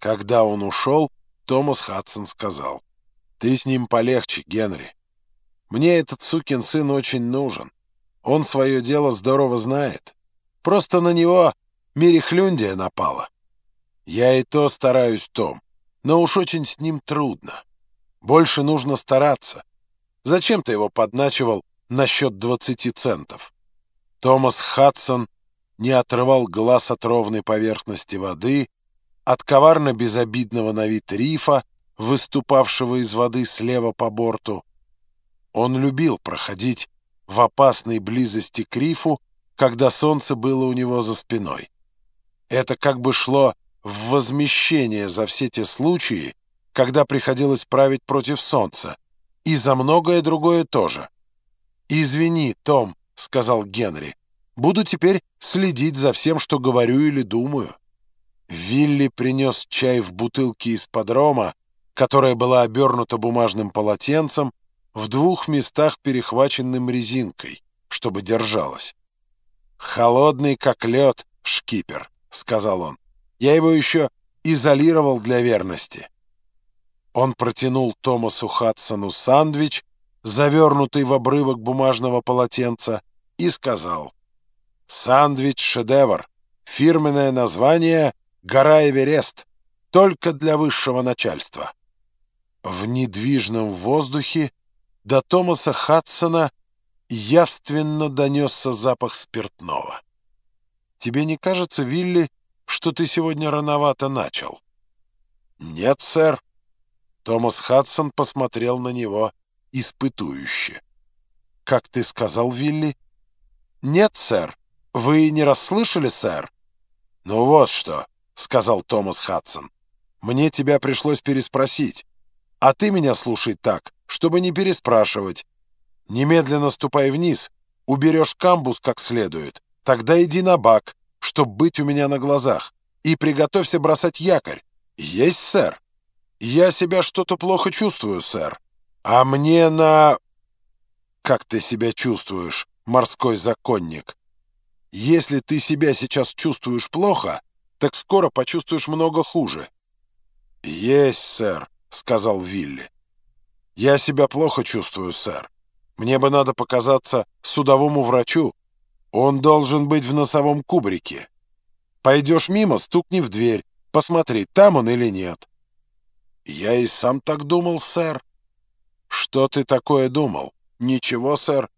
Когда он ушел, Томас Хадсон сказал, «Ты с ним полегче, Генри. Мне этот сукин сын очень нужен. Он свое дело здорово знает. Просто на него мерехлюндия напала. Я и то стараюсь, Том, но уж очень с ним трудно. Больше нужно стараться. Зачем ты его подначивал насчет 20 центов?» Томас Хадсон не отрывал глаз от ровной поверхности воды, от коварно безобидного на вид рифа, выступавшего из воды слева по борту. Он любил проходить в опасной близости к рифу, когда солнце было у него за спиной. Это как бы шло в возмещение за все те случаи, когда приходилось править против солнца, и за многое другое тоже. «Извини, Том», — сказал Генри, — «буду теперь следить за всем, что говорю или думаю». Вилли принес чай в бутылке из подрома, которая была обернута бумажным полотенцем, в двух местах перехваченным резинкой, чтобы держалась. «Холодный, как лед, шкипер», — сказал он. «Я его еще изолировал для верности». Он протянул Томасу Хадсону сандвич, завернутый в обрывок бумажного полотенца, и сказал, «Сандвич-шедевр, фирменное название Гора Эверест. Только для высшего начальства. В недвижном воздухе до Томаса Хадсона явственно донесся запах спиртного. «Тебе не кажется, Вилли, что ты сегодня рановато начал?» «Нет, сэр». Томас Хадсон посмотрел на него испытующе. «Как ты сказал, Вилли?» «Нет, сэр. Вы не расслышали, сэр?» «Ну вот что. — сказал Томас Хадсон. «Мне тебя пришлось переспросить. А ты меня слушай так, чтобы не переспрашивать. Немедленно ступай вниз, уберешь камбус как следует, тогда иди на бак, чтоб быть у меня на глазах, и приготовься бросать якорь. Есть, сэр? Я себя что-то плохо чувствую, сэр. А мне на... Как ты себя чувствуешь, морской законник? Если ты себя сейчас чувствуешь плохо так скоро почувствуешь много хуже». «Есть, сэр», — сказал Вилли. «Я себя плохо чувствую, сэр. Мне бы надо показаться судовому врачу. Он должен быть в носовом кубрике. Пойдешь мимо, стукни в дверь, посмотри, там он или нет». «Я и сам так думал, сэр». «Что ты такое думал?» «Ничего, сэр».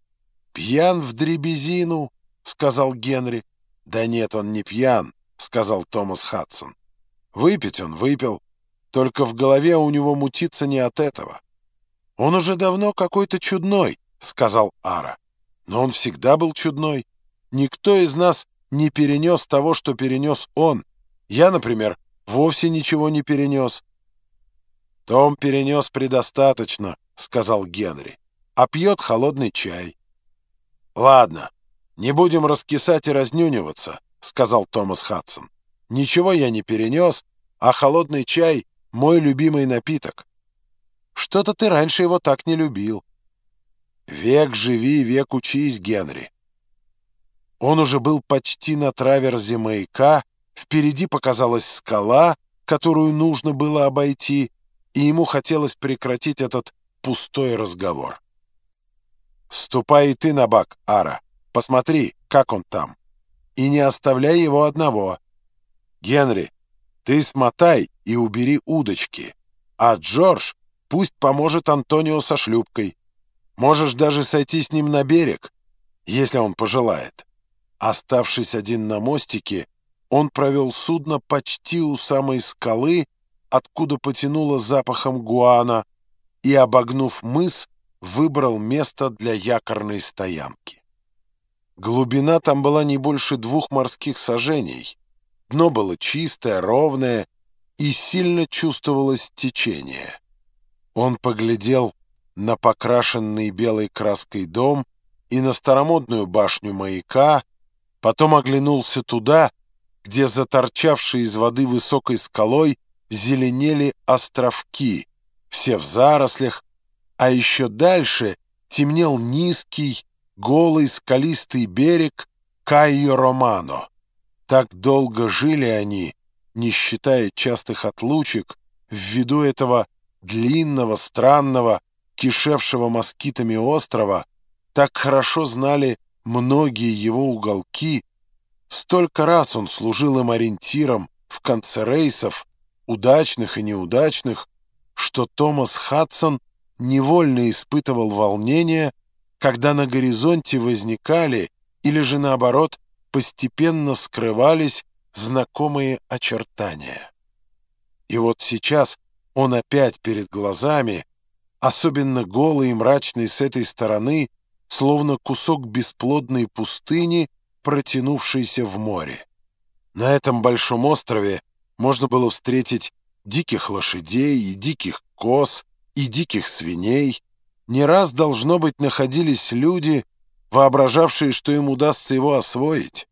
«Пьян в дребезину», — сказал Генри. «Да нет, он не пьян. — сказал Томас Хадсон. «Выпить он выпил, только в голове у него мутится не от этого». «Он уже давно какой-то чудной», — сказал Ара. «Но он всегда был чудной. Никто из нас не перенес того, что перенес он. Я, например, вовсе ничего не перенес». «Том перенес предостаточно», — сказал Генри, «а пьет холодный чай». «Ладно, не будем раскисать и разнюниваться», — сказал Томас Хадсон. «Ничего я не перенес, а холодный чай — мой любимый напиток. Что-то ты раньше его так не любил». «Век живи, век учись, Генри». Он уже был почти на траверзе маяка, впереди показалась скала, которую нужно было обойти, и ему хотелось прекратить этот пустой разговор. «Ступай и ты на бак, Ара. Посмотри, как он там» и не оставляй его одного. Генри, ты смотай и убери удочки, а Джордж пусть поможет Антонио со шлюпкой. Можешь даже сойти с ним на берег, если он пожелает. Оставшись один на мостике, он провел судно почти у самой скалы, откуда потянуло запахом гуана, и, обогнув мыс, выбрал место для якорной стоянки. Глубина там была не больше двух морских сажений. Дно было чистое, ровное, и сильно чувствовалось течение. Он поглядел на покрашенный белой краской дом и на старомодную башню маяка, потом оглянулся туда, где заторчавшие из воды высокой скалой зеленели островки, все в зарослях, а еще дальше темнел низкий, голый скалистый берег Кайо Романо. Так долго жили они, не считая частых отлучек, ввиду этого длинного, странного, кишевшего москитами острова, так хорошо знали многие его уголки, столько раз он служил им ориентиром в конце рейсов, удачных и неудачных, что Томас Хадсон невольно испытывал волнение, когда на горизонте возникали или же наоборот постепенно скрывались знакомые очертания. И вот сейчас он опять перед глазами, особенно голый и мрачный с этой стороны, словно кусок бесплодной пустыни, протянувшийся в море. На этом большом острове можно было встретить диких лошадей и диких коз, и диких свиней. Не раз, должно быть, находились люди, воображавшие, что им удастся его освоить.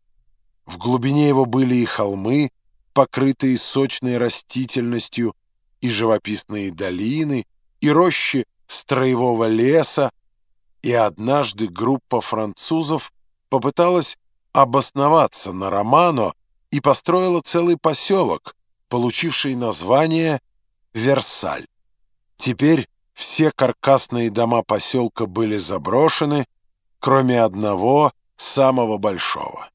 В глубине его были и холмы, покрытые сочной растительностью, и живописные долины, и рощи строевого леса, и однажды группа французов попыталась обосноваться на Романо и построила целый поселок, получивший название Версаль. Теперь все каркасные дома поселка были заброшены, кроме одного, самого большого.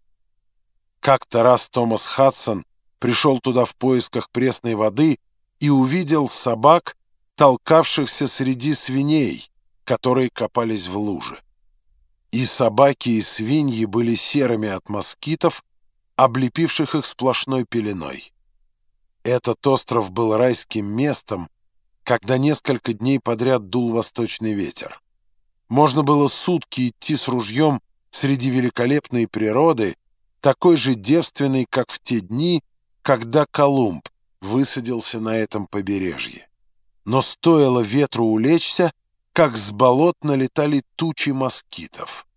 Как-то раз Томас Хадсон пришел туда в поисках пресной воды и увидел собак, толкавшихся среди свиней, которые копались в луже. И собаки, и свиньи были серыми от москитов, облепивших их сплошной пеленой. Этот остров был райским местом, когда несколько дней подряд дул восточный ветер. Можно было сутки идти с ружьем среди великолепной природы, такой же девственной, как в те дни, когда Колумб высадился на этом побережье. Но стоило ветру улечься, как с болот налетали тучи москитов.